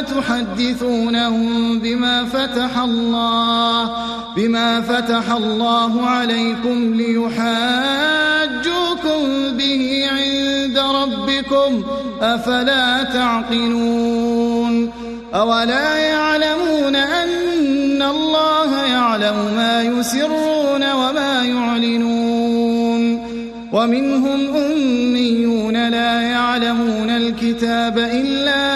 تحدثونهم بما فتح الله بما فتح الله عليكم ليحاجوكم به عند ربكم أفلا تعقلون؟ أولا يعلمون أن الله يعلم ما يسرون وما يعلنون. ومنهم أميون لا يعلمون الكتاب إلا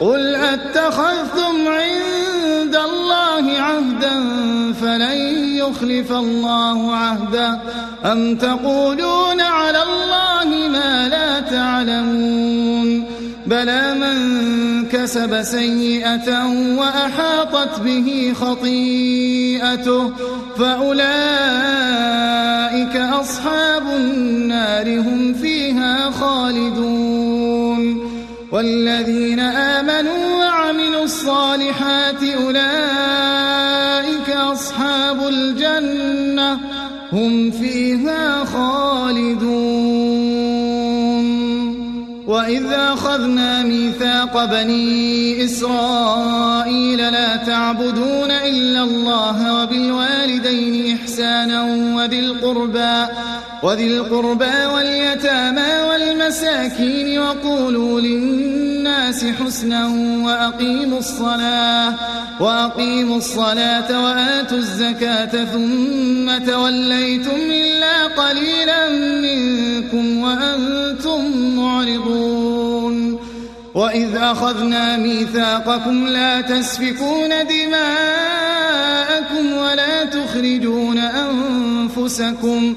قل أتخذتم عند الله عهدا فلن يخلف الله عهدا أم تقولون على الله ما لا تعلمون بلى من كسب سيئة وأحاطت به خطيئته فأولئك أصحاب النار هم فيها خالدون والذين آمنوا وعملوا الصالحات أولئك أصحاب الجنة هم فيها خالدون. وإذ أخذنا ميثاق بني إسرائيل لا تعبدون إلا الله وبالوالدين إحسانا وذي القربى وذي القربى واليتامى والمساكين وقولوا للناس حسنا وأقيموا الصلاة وأقيموا الصلاة وآتوا الزكاة ثم توليتم إلا قليلا منكم وأنتم معرضون وإذ أخذنا ميثاقكم لا تسفكون دماءكم ولا تخرجون أنفسكم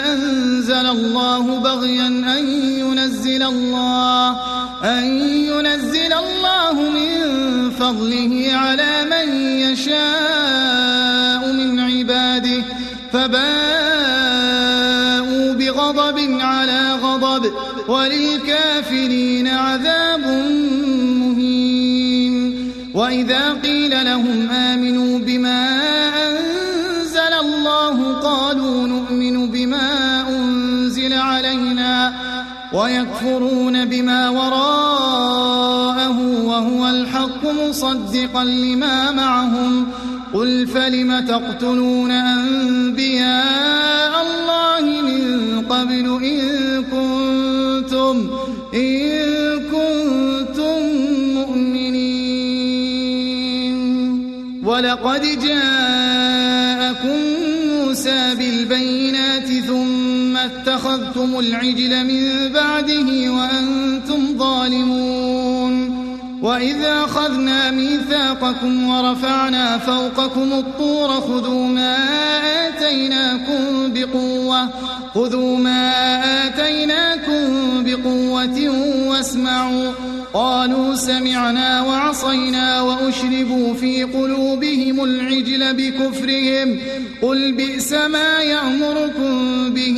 أنزل الله بغيا أن ينزل الله أن ينزل الله من فضله على من يشاء من عباده. فباءوا بغضب على غضب وللكافرين عذاب مهين. وإذا قيل لهم آمنوا ويكفرون بما وراءه وهو الحق مصدقا لما معهم. قل فلم تقتلون أنبياء الله من قبل إن كنتم إن كنتم مؤمنين؟ ولقد جاءكم اتخذتم العجل من بعده وأنتم ظالمون وإذا أخذنا ميثاقكم ورفعنا فوقكم الطور خذوا ما آتيناكم بقوة خذوا ما آتيناكم بقوة واسمعوا قالوا سمعنا وعصينا وأشربوا في قلوبهم العجل بكفرهم قل بئس ما يأمركم به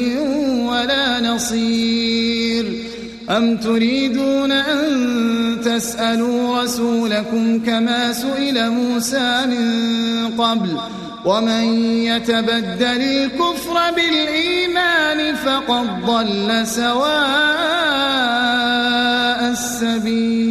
نصير أم تريدون أن تسألوا رسولكم كما سئل موسى من قبل ومن يتبدل الكفر بالإيمان فقد ضل سواء السبيل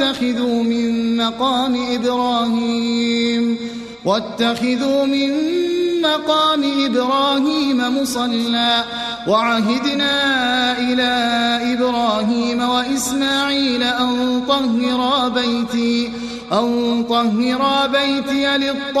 واتخذوا من مقام إبراهيم واتخذوا من مقام إبراهيم مصلى وعهدنا إلى إبراهيم وإسماعيل أن طهرا بيتي أن طهرا بيتي للطائفين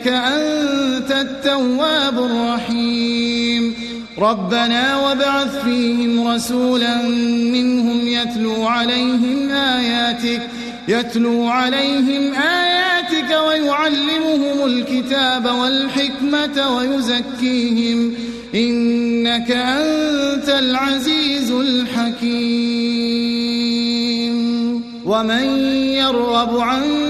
إنك أنت التواب الرحيم. ربنا وابعث فيهم رسولا منهم يتلو عليهم آياتك يتلو عليهم آياتك ويعلمهم الكتاب والحكمة ويزكيهم. إنك أنت العزيز الحكيم. ومن يرغب عن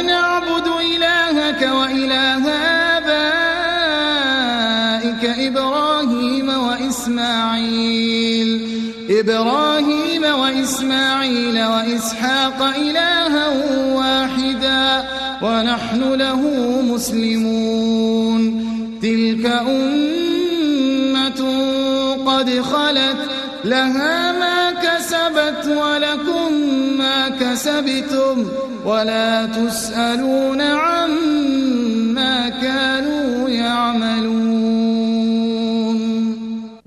وإله آبائك إبراهيم وإسماعيل. إبراهيم وإسماعيل وإسحاق إلها واحدا ونحن له مسلمون. تلك أمة قد خلت لها ما كسبت ولكم ما كسبتم. ولا تسألون عما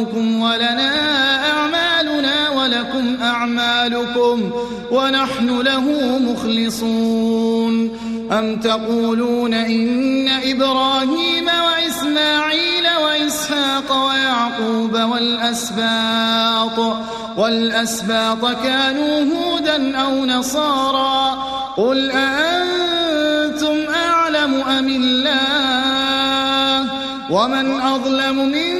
وربكم ولنا أعمالنا ولكم أعمالكم ونحن له مخلصون أم تقولون إن إبراهيم وإسماعيل وإسحاق ويعقوب والأسباط والأسباط كانوا هودا أو نصارى قل أأنتم أعلم أم الله ومن أظلم ممن